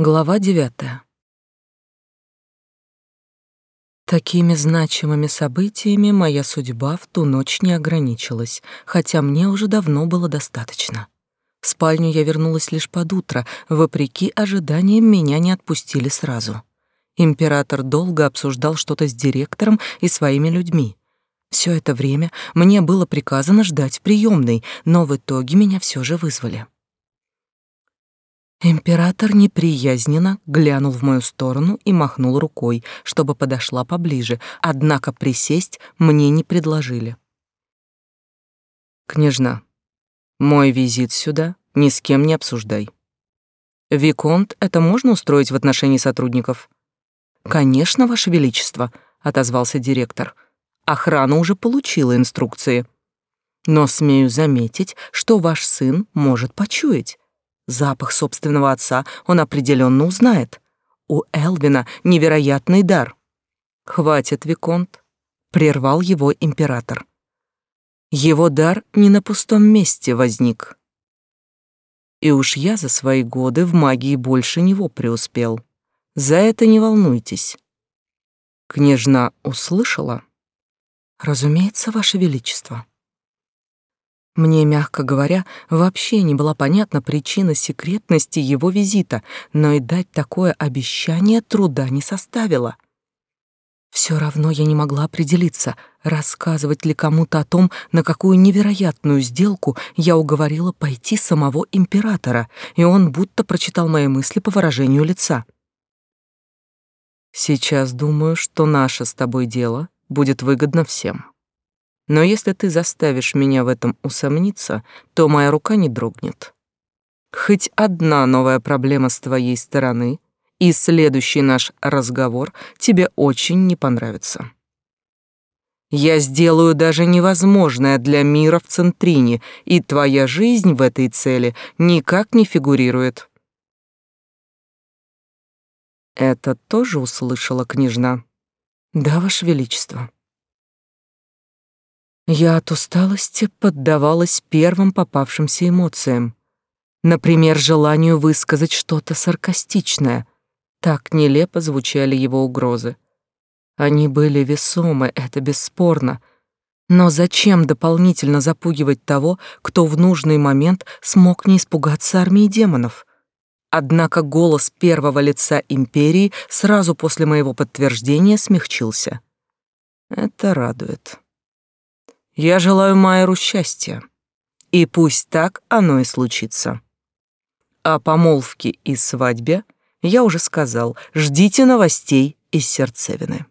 Глава девятая. Такими значимыми событиями моя судьба в ту ночь не ограничилась, хотя мне уже давно было достаточно. В спальню я вернулась лишь под утро, вопреки ожиданиям меня не отпустили сразу. Император долго обсуждал что-то с директором и своими людьми. Все это время мне было приказано ждать в приемной, но в итоге меня все же вызвали. Император неприязненно глянул в мою сторону и махнул рукой, чтобы подошла поближе, однако присесть мне не предложили. «Княжна, мой визит сюда ни с кем не обсуждай. Виконт, это можно устроить в отношении сотрудников?» «Конечно, Ваше Величество», — отозвался директор. «Охрана уже получила инструкции. Но смею заметить, что ваш сын может почуять. Запах собственного отца он определенно узнает. У Элвина невероятный дар. Хватит, Виконт, прервал его император. Его дар не на пустом месте возник. И уж я за свои годы в магии больше него преуспел. За это не волнуйтесь. Княжна услышала? Разумеется, ваше величество. Мне, мягко говоря, вообще не была понятна причина секретности его визита, но и дать такое обещание труда не составило. Все равно я не могла определиться, рассказывать ли кому-то о том, на какую невероятную сделку я уговорила пойти самого императора, и он будто прочитал мои мысли по выражению лица. «Сейчас думаю, что наше с тобой дело будет выгодно всем», но если ты заставишь меня в этом усомниться, то моя рука не дрогнет. Хоть одна новая проблема с твоей стороны, и следующий наш разговор тебе очень не понравится. Я сделаю даже невозможное для мира в Центрине, и твоя жизнь в этой цели никак не фигурирует. Это тоже услышала княжна. Да, ваше величество. Я от усталости поддавалась первым попавшимся эмоциям. Например, желанию высказать что-то саркастичное. Так нелепо звучали его угрозы. Они были весомы, это бесспорно. Но зачем дополнительно запугивать того, кто в нужный момент смог не испугаться армии демонов? Однако голос первого лица империи сразу после моего подтверждения смягчился. Это радует. Я желаю Майеру счастья. И пусть так оно и случится. О помолвке и свадьбе я уже сказал. Ждите новостей из сердцевины.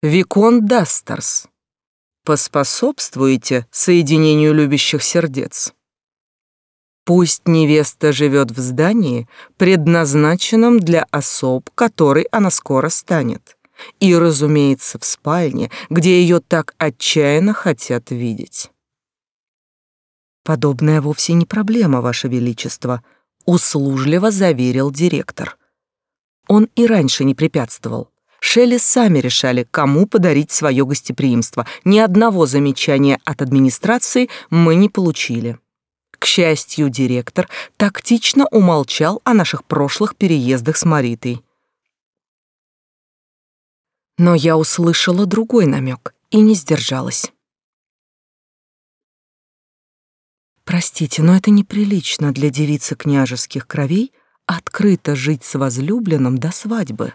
Виконт Дастерс. Поспособствуете соединению любящих сердец. Пусть невеста живет в здании, предназначенном для особ, которой она скоро станет и, разумеется, в спальне, где ее так отчаянно хотят видеть. Подобная вовсе не проблема, Ваше Величество, услужливо заверил директор. Он и раньше не препятствовал. Шелли сами решали, кому подарить свое гостеприимство. Ни одного замечания от администрации мы не получили. К счастью, директор тактично умолчал о наших прошлых переездах с Маритой. Но я услышала другой намек и не сдержалась. Простите, но это неприлично для девицы княжеских кровей открыто жить с возлюбленным до свадьбы.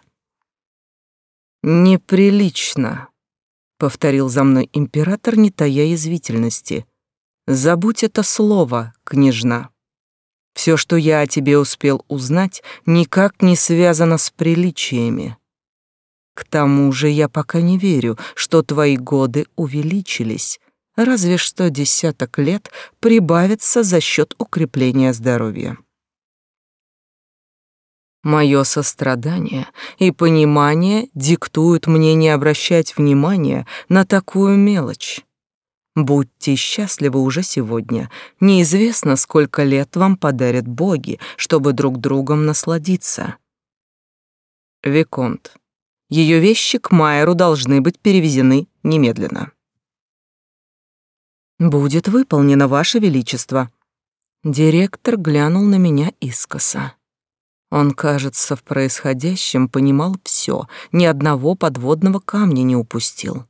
Неприлично, повторил за мной император, не тая язвительности. Забудь это слово, княжна. Все, что я о тебе успел узнать, никак не связано с приличиями. К тому же я пока не верю, что твои годы увеличились, разве что десяток лет прибавится за счет укрепления здоровья. Мое сострадание и понимание диктуют мне не обращать внимания на такую мелочь. Будьте счастливы уже сегодня. Неизвестно, сколько лет вам подарят боги, чтобы друг другом насладиться. Виконт, ее вещи к Майеру должны быть перевезены немедленно. Будет выполнено, Ваше Величество. Директор глянул на меня искоса. Он, кажется, в происходящем понимал все, ни одного подводного камня не упустил.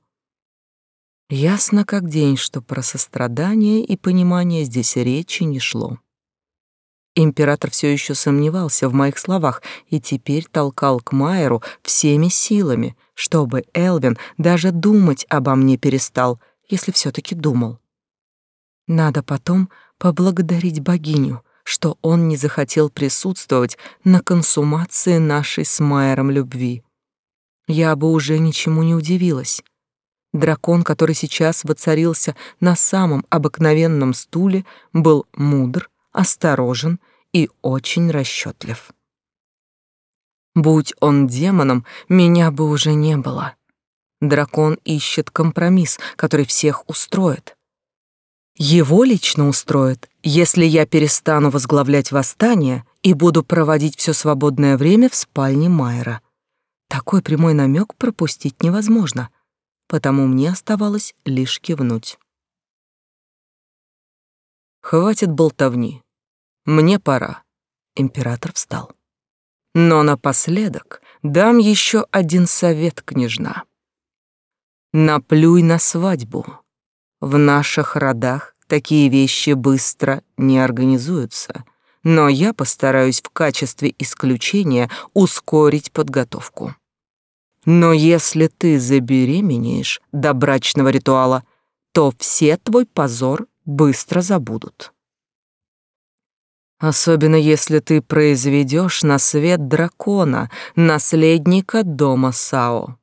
Ясно как день, что про сострадание и понимание здесь речи не шло. Император все еще сомневался в моих словах и теперь толкал к Майеру всеми силами, чтобы Элвин даже думать обо мне перестал, если все таки думал. Надо потом поблагодарить богиню, что он не захотел присутствовать на консумации нашей с Майером любви. Я бы уже ничему не удивилась. Дракон, который сейчас воцарился на самом обыкновенном стуле, был мудр, осторожен и очень расчетлив. Будь он демоном, меня бы уже не было. Дракон ищет компромисс, который всех устроит. Его лично устроит, если я перестану возглавлять восстание и буду проводить все свободное время в спальне Майера. Такой прямой намек пропустить невозможно, потому мне оставалось лишь кивнуть. Хватит болтовни. Мне пора. Император встал. Но напоследок дам еще один совет, княжна. Наплюй на свадьбу. В наших родах такие вещи быстро не организуются, но я постараюсь в качестве исключения ускорить подготовку. Но если ты забеременеешь до брачного ритуала, то все твой позор быстро забудут. Особенно если ты произведешь на свет дракона, наследника дома Сао.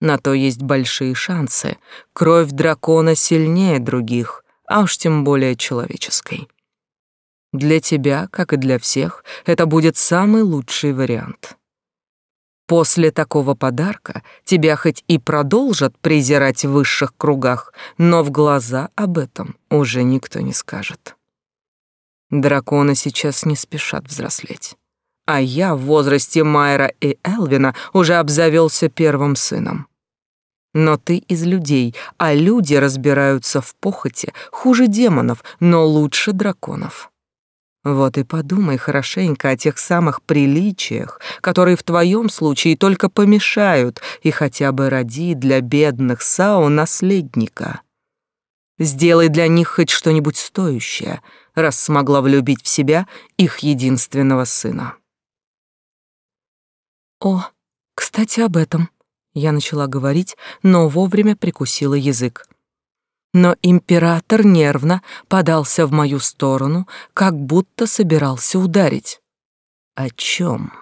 На то есть большие шансы. Кровь дракона сильнее других, а уж тем более человеческой. Для тебя, как и для всех, это будет самый лучший вариант. После такого подарка тебя хоть и продолжат презирать в высших кругах, но в глаза об этом уже никто не скажет. Драконы сейчас не спешат взрослеть. А я в возрасте Майера и Элвина уже обзавелся первым сыном. Но ты из людей, а люди разбираются в похоти хуже демонов, но лучше драконов. Вот и подумай хорошенько о тех самых приличиях, которые в твоем случае только помешают, и хотя бы роди для бедных Сао наследника. Сделай для них хоть что-нибудь стоящее, раз смогла влюбить в себя их единственного сына. О, кстати, об этом. Я начала говорить, но вовремя прикусила язык. Но император нервно подался в мою сторону, как будто собирался ударить. О чем?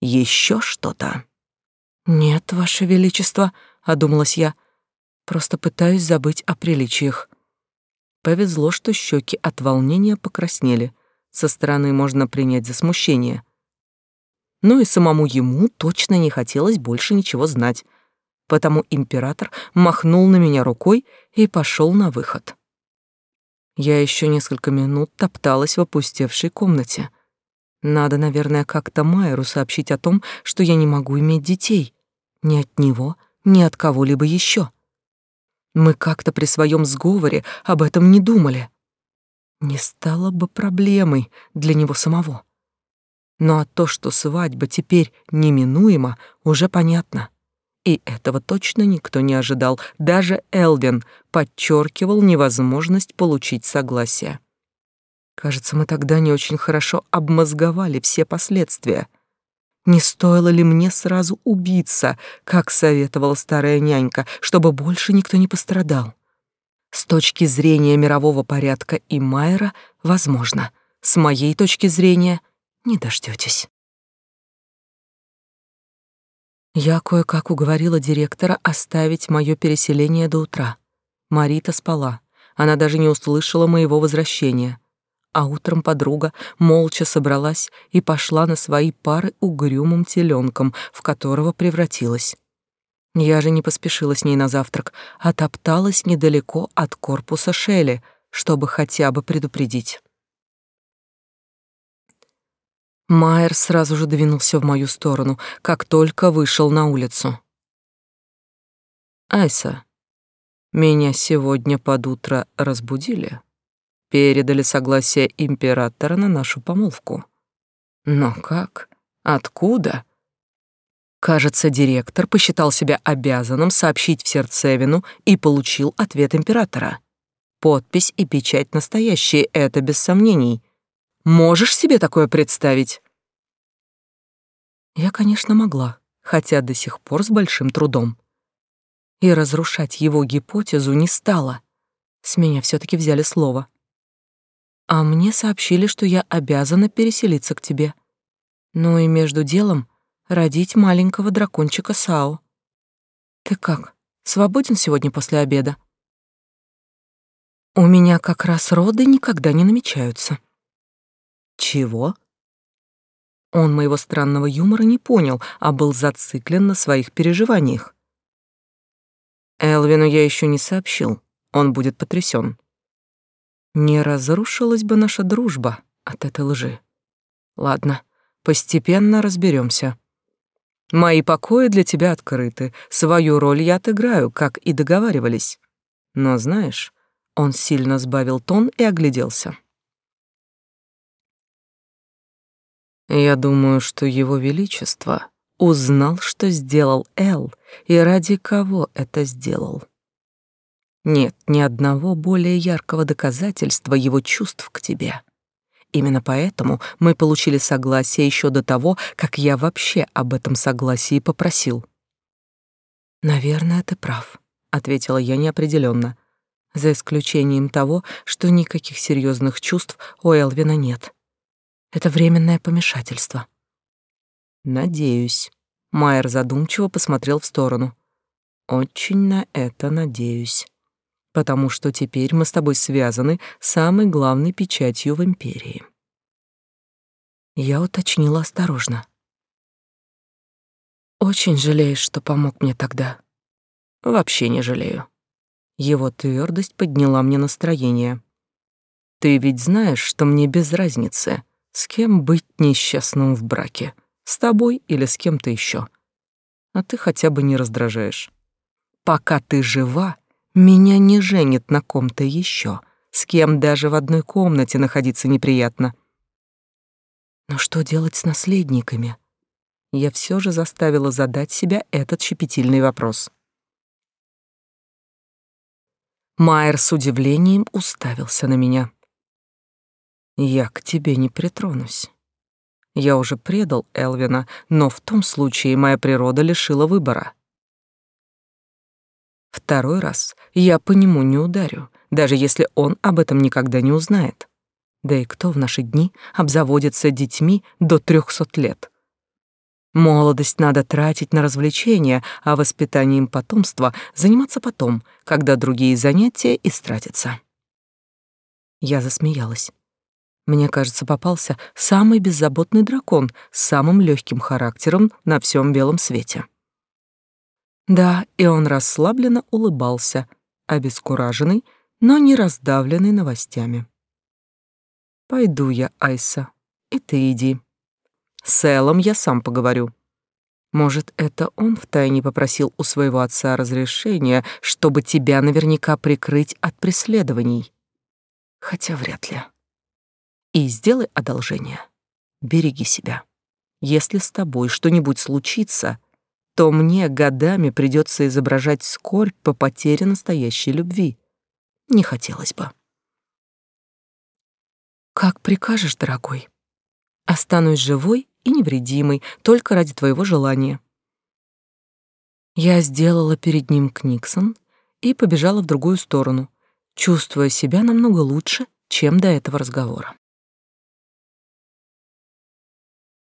Еще что-то? Нет, ваше величество, одумалась я. Просто пытаюсь забыть о приличиях. Повезло, что щеки от волнения покраснели. Со стороны можно принять за смущение но и самому ему точно не хотелось больше ничего знать. Потому император махнул на меня рукой и пошел на выход. Я еще несколько минут топталась в опустевшей комнате. Надо, наверное, как-то Майеру сообщить о том, что я не могу иметь детей. Ни от него, ни от кого-либо еще. Мы как-то при своем сговоре об этом не думали. Не стало бы проблемой для него самого. Ну а то, что свадьба теперь неминуема, уже понятно. И этого точно никто не ожидал. Даже Элвин подчеркивал невозможность получить согласие. Кажется, мы тогда не очень хорошо обмозговали все последствия. Не стоило ли мне сразу убиться, как советовала старая нянька, чтобы больше никто не пострадал? С точки зрения мирового порядка и Майера, возможно. С моей точки зрения — не дождётесь. Я кое-как уговорила директора оставить моё переселение до утра. Марита спала. Она даже не услышала моего возвращения. А утром подруга молча собралась и пошла на свои пары угрюмым теленком, в которого превратилась. Я же не поспешила с ней на завтрак, а топталась недалеко от корпуса Шелли, чтобы хотя бы предупредить. Майер сразу же двинулся в мою сторону, как только вышел на улицу. «Айса, меня сегодня под утро разбудили?» передали согласие императора на нашу помолвку. Но как? Откуда? Кажется, директор посчитал себя обязанным сообщить в сердцевину и получил ответ императора. Подпись и печать настоящие, это без сомнений. Можешь себе такое представить? Я, конечно, могла, хотя до сих пор с большим трудом. И разрушать его гипотезу не стала. С меня все таки взяли слово. А мне сообщили, что я обязана переселиться к тебе. Ну и между делом родить маленького дракончика Сао. Ты как, свободен сегодня после обеда? У меня как раз роды никогда не намечаются. Чего? Он моего странного юмора не понял, а был зациклен на своих переживаниях. Элвину я еще не сообщил. Он будет потрясен. Не разрушилась бы наша дружба от этой лжи. Ладно, постепенно разберемся. Мои покои для тебя открыты. Свою роль я отыграю, как и договаривались. Но знаешь, он сильно сбавил тон и огляделся. Я думаю, что его величество узнал, что сделал Эл и ради кого это сделал. Нет ни одного более яркого доказательства его чувств к тебе. Именно поэтому мы получили согласие еще до того, как я вообще об этом согласии попросил. Наверное, ты прав, ответила я неопределенно, за исключением того, что никаких серьезных чувств у Элвина нет. Это временное помешательство. Надеюсь. Майер задумчиво посмотрел в сторону. Очень на это надеюсь потому что теперь мы с тобой связаны самой главной печатью в империи. Я уточнила осторожно. Очень жалеешь, что помог мне тогда. Вообще не жалею. Его твердость подняла мне настроение. Ты ведь знаешь, что мне без разницы, с кем быть несчастным в браке, с тобой или с кем-то еще. А ты хотя бы не раздражаешь. Пока ты жива, меня не женит на ком-то еще, с кем даже в одной комнате находиться неприятно. Но что делать с наследниками? Я все же заставила задать себя этот щепетильный вопрос. Майер с удивлением уставился на меня. «Я к тебе не притронусь. Я уже предал Элвина, но в том случае моя природа лишила выбора. Второй раз я по нему не ударю, даже если он об этом никогда не узнает. Да и кто в наши дни обзаводится детьми до трехсот лет? Молодость надо тратить на развлечения, а воспитанием потомства заниматься потом, когда другие занятия истратятся. Я засмеялась. Мне кажется, попался самый беззаботный дракон с самым легким характером на всем белом свете. Да, и он расслабленно улыбался, обескураженный, но не раздавленный новостями. «Пойду я, Айса, и ты иди. С Эллом я сам поговорю. Может, это он втайне попросил у своего отца разрешения, чтобы тебя наверняка прикрыть от преследований? Хотя вряд ли. И сделай одолжение. Береги себя. Если с тобой что-нибудь случится, то мне годами придется изображать скорбь по потере настоящей любви. Не хотелось бы. Как прикажешь, дорогой. Останусь живой и невредимой только ради твоего желания. Я сделала перед ним книксон и побежала в другую сторону, чувствуя себя намного лучше, чем до этого разговора.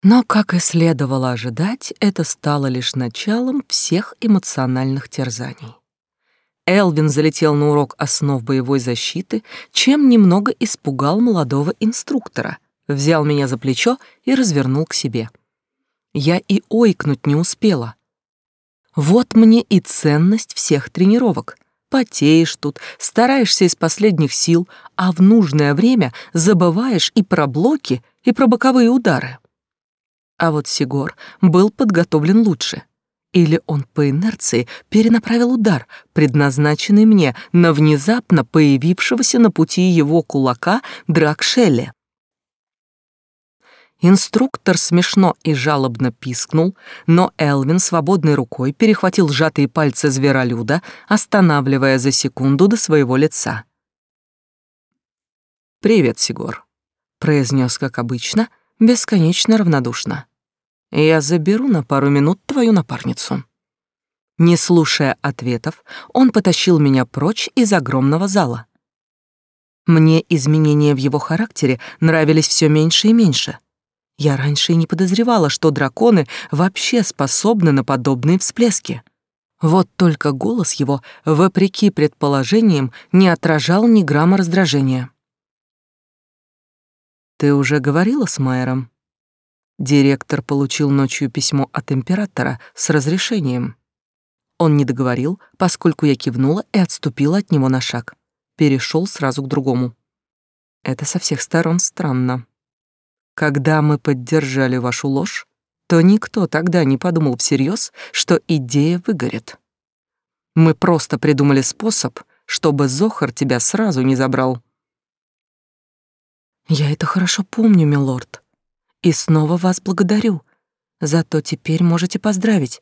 Но, как и следовало ожидать, это стало лишь началом всех эмоциональных терзаний. Элвин залетел на урок основ боевой защиты, чем немного испугал молодого инструктора, взял меня за плечо и развернул к себе. Я и ойкнуть не успела. Вот мне и ценность всех тренировок. Потеешь тут, стараешься из последних сил, а в нужное время забываешь и про блоки, и про боковые удары. А вот Сигор был подготовлен лучше. Или он по инерции перенаправил удар, предназначенный мне, на внезапно появившегося на пути его кулака Дракшеля. Инструктор смешно и жалобно пискнул, но Элвин свободной рукой перехватил сжатые пальцы зверолюда, останавливая за секунду до своего лица. «Привет, Сигор», — произнес, как обычно, бесконечно равнодушно. «Я заберу на пару минут твою напарницу». Не слушая ответов, он потащил меня прочь из огромного зала. Мне изменения в его характере нравились все меньше и меньше — я раньше и не подозревала, что драконы вообще способны на подобные всплески. Вот только голос его, вопреки предположениям, не отражал ни грамма раздражения. «Ты уже говорила с Майером?» Директор получил ночью письмо от императора с разрешением. Он не договорил, поскольку я кивнула и отступила от него на шаг. Перешел сразу к другому. Это со всех сторон странно. Когда мы поддержали вашу ложь, то никто тогда не подумал всерьез, что идея выгорит. Мы просто придумали способ, чтобы Зохар тебя сразу не забрал. Я это хорошо помню, милорд. И снова вас благодарю. Зато теперь можете поздравить.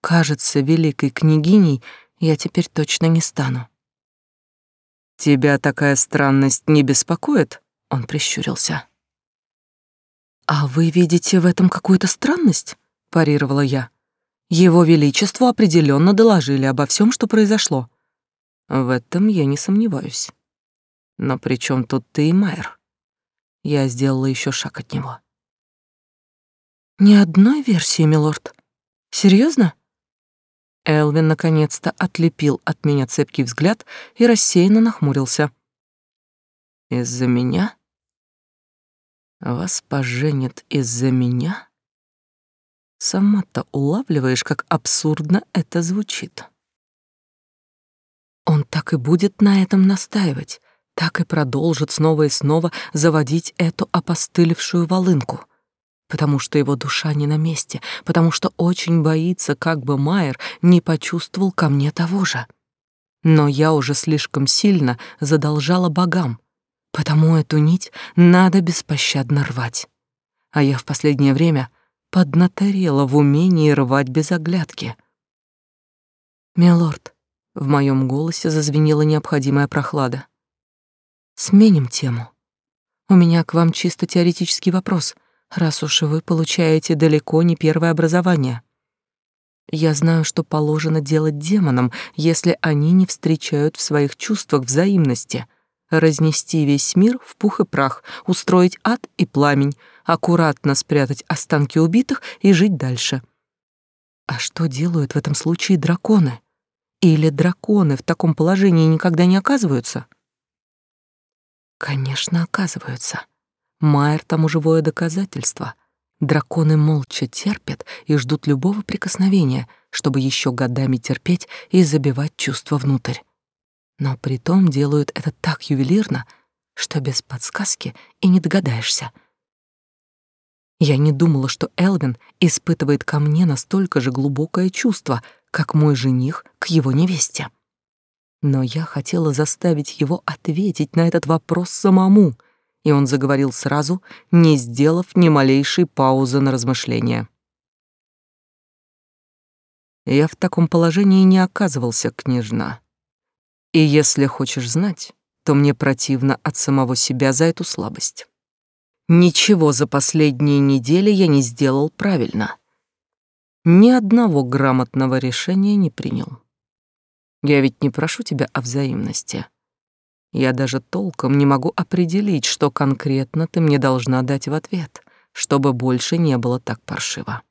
Кажется, великой княгиней я теперь точно не стану. Тебя такая странность не беспокоит? Он прищурился. «А вы видите в этом какую-то странность?» — парировала я. «Его Величеству определенно доложили обо всем, что произошло». «В этом я не сомневаюсь. Но при чем тут ты и Майер?» Я сделала еще шаг от него. «Ни одной версии, милорд. Серьезно? Элвин наконец-то отлепил от меня цепкий взгляд и рассеянно нахмурился. «Из-за меня?» Вас поженят из-за меня? Сама-то улавливаешь, как абсурдно это звучит. Он так и будет на этом настаивать, так и продолжит снова и снова заводить эту опостылевшую волынку, потому что его душа не на месте, потому что очень боится, как бы Майер не почувствовал ко мне того же. Но я уже слишком сильно задолжала богам, Потому эту нить надо беспощадно рвать. А я в последнее время поднаторела в умении рвать без оглядки. «Милорд», — в моем голосе зазвенела необходимая прохлада. «Сменим тему. У меня к вам чисто теоретический вопрос, раз уж вы получаете далеко не первое образование». Я знаю, что положено делать демонам, если они не встречают в своих чувствах взаимности — разнести весь мир в пух и прах, устроить ад и пламень, аккуратно спрятать останки убитых и жить дальше. А что делают в этом случае драконы? Или драконы в таком положении никогда не оказываются? Конечно, оказываются. Майер тому живое доказательство. Драконы молча терпят и ждут любого прикосновения, чтобы еще годами терпеть и забивать чувства внутрь но при том делают это так ювелирно, что без подсказки и не догадаешься. Я не думала, что Элвин испытывает ко мне настолько же глубокое чувство, как мой жених к его невесте. Но я хотела заставить его ответить на этот вопрос самому, и он заговорил сразу, не сделав ни малейшей паузы на размышление. Я в таком положении не оказывался, княжна. И если хочешь знать, то мне противно от самого себя за эту слабость. Ничего за последние недели я не сделал правильно. Ни одного грамотного решения не принял. Я ведь не прошу тебя о взаимности. Я даже толком не могу определить, что конкретно ты мне должна дать в ответ, чтобы больше не было так паршиво.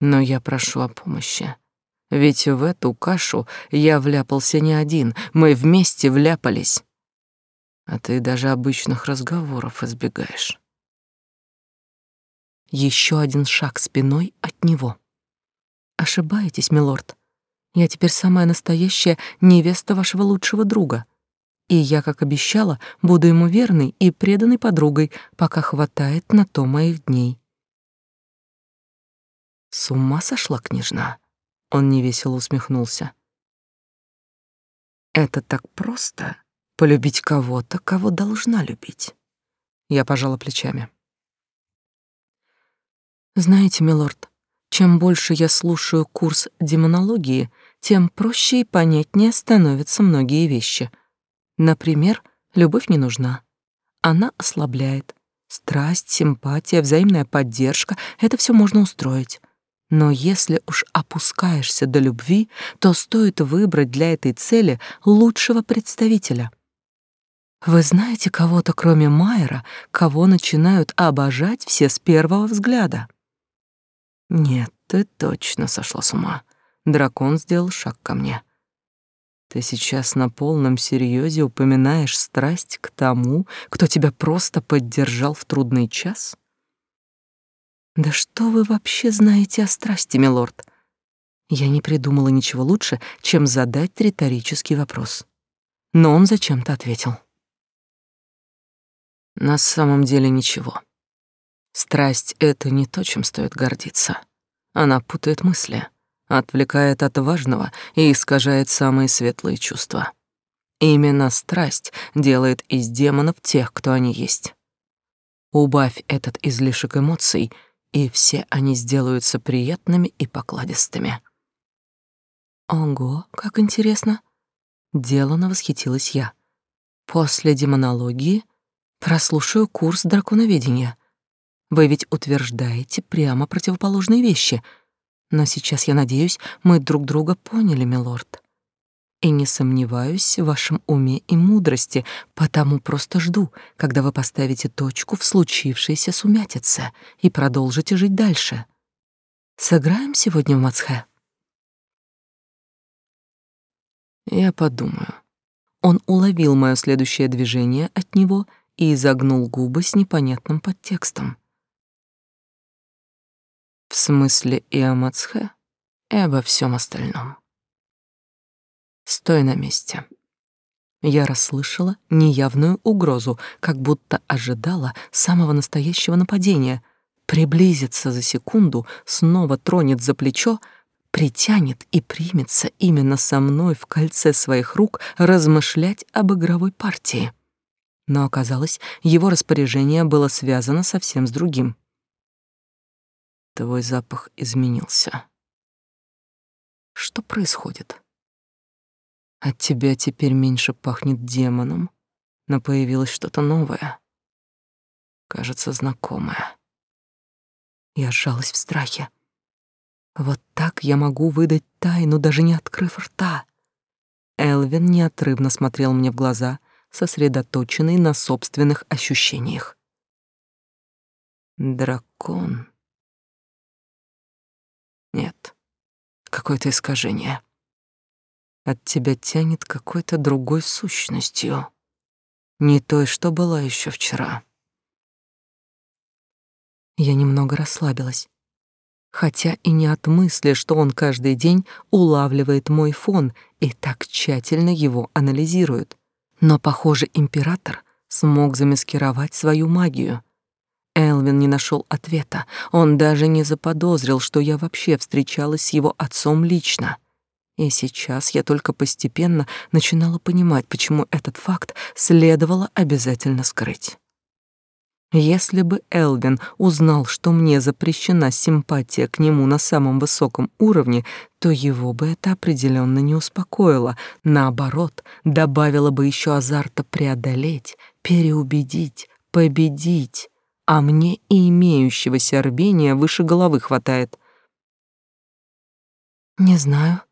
Но я прошу о помощи. Ведь в эту кашу я вляпался не один, мы вместе вляпались. А ты даже обычных разговоров избегаешь. Еще один шаг спиной от него. Ошибаетесь, милорд. Я теперь самая настоящая невеста вашего лучшего друга. И я, как обещала, буду ему верной и преданной подругой, пока хватает на то моих дней. С ума сошла княжна? Он невесело усмехнулся. Это так просто — полюбить кого-то, кого должна любить. Я пожала плечами. Знаете, милорд, чем больше я слушаю курс демонологии, тем проще и понятнее становятся многие вещи. Например, любовь не нужна. Она ослабляет. Страсть, симпатия, взаимная поддержка — это все можно устроить. Но если уж опускаешься до любви, то стоит выбрать для этой цели лучшего представителя. Вы знаете кого-то, кроме Майера, кого начинают обожать все с первого взгляда? Нет, ты точно сошла с ума. Дракон сделал шаг ко мне. Ты сейчас на полном серьезе упоминаешь страсть к тому, кто тебя просто поддержал в трудный час? Да что вы вообще знаете о страсти, милорд? Я не придумала ничего лучше, чем задать риторический вопрос. Но он зачем-то ответил. На самом деле ничего. Страсть — это не то, чем стоит гордиться. Она путает мысли, отвлекает от важного и искажает самые светлые чувства. Именно страсть делает из демонов тех, кто они есть. Убавь этот излишек эмоций — и все они сделаются приятными и покладистыми. Ого, как интересно. Делано восхитилась я. После демонологии прослушаю курс драконоведения. Вы ведь утверждаете прямо противоположные вещи. Но сейчас, я надеюсь, мы друг друга поняли, милорд и не сомневаюсь в вашем уме и мудрости, потому просто жду, когда вы поставите точку в случившейся сумятице и продолжите жить дальше. Сыграем сегодня в Мацхе? Я подумаю. Он уловил мое следующее движение от него и изогнул губы с непонятным подтекстом. В смысле и о Мацхе, и обо всем остальном. Стой на месте. Я расслышала неявную угрозу, как будто ожидала самого настоящего нападения. Приблизится за секунду, снова тронет за плечо, притянет и примется именно со мной в кольце своих рук размышлять об игровой партии. Но оказалось, его распоряжение было связано совсем с другим. Твой запах изменился. Что происходит? От тебя теперь меньше пахнет демоном, но появилось что-то новое. Кажется, знакомое. Я сжалась в страхе. Вот так я могу выдать тайну, даже не открыв рта. Элвин неотрывно смотрел мне в глаза, сосредоточенный на собственных ощущениях. Дракон. Нет, какое-то искажение. От тебя тянет какой-то другой сущностью, не той, что была еще вчера. Я немного расслабилась, хотя и не от мысли, что он каждый день улавливает мой фон и так тщательно его анализирует. Но, похоже, император смог замаскировать свою магию. Элвин не нашел ответа. Он даже не заподозрил, что я вообще встречалась с его отцом лично. И сейчас я только постепенно начинала понимать, почему этот факт следовало обязательно скрыть. Если бы Элвин узнал, что мне запрещена симпатия к нему на самом высоком уровне, то его бы это определенно не успокоило, наоборот, добавило бы еще азарта преодолеть, переубедить, победить, а мне и имеющегося рвения выше головы хватает. Не знаю,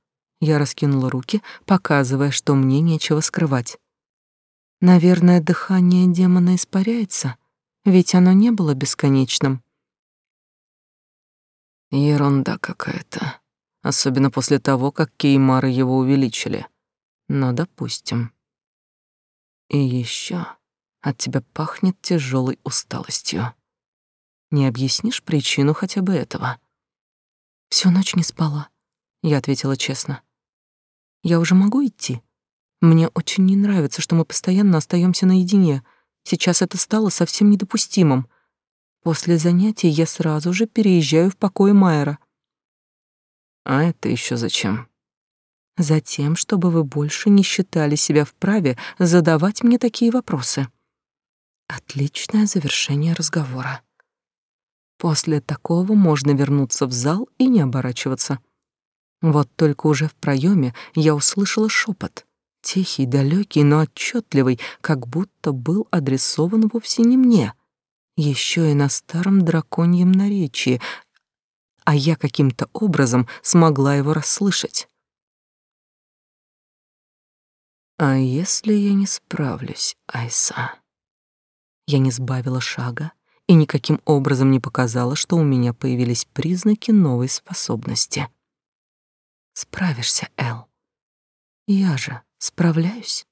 я раскинула руки, показывая, что мне нечего скрывать. Наверное, дыхание демона испаряется, ведь оно не было бесконечным. Ерунда какая-то, особенно после того, как кеймары его увеличили. Но допустим. И еще от тебя пахнет тяжелой усталостью. Не объяснишь причину хотя бы этого? Всю ночь не спала, я ответила честно. Я уже могу идти? Мне очень не нравится, что мы постоянно остаемся наедине. Сейчас это стало совсем недопустимым. После занятий я сразу же переезжаю в покой Майера. А это еще зачем? Затем, чтобы вы больше не считали себя вправе задавать мне такие вопросы. Отличное завершение разговора. После такого можно вернуться в зал и не оборачиваться. Вот только уже в проеме я услышала шепот, тихий, далекий, но отчетливый, как будто был адресован вовсе не мне, еще и на старом драконьем наречии, а я каким-то образом смогла его расслышать. А если я не справлюсь, Айса? Я не сбавила шага и никаким образом не показала, что у меня появились признаки новой способности. Справишься, Эл. Я же справляюсь.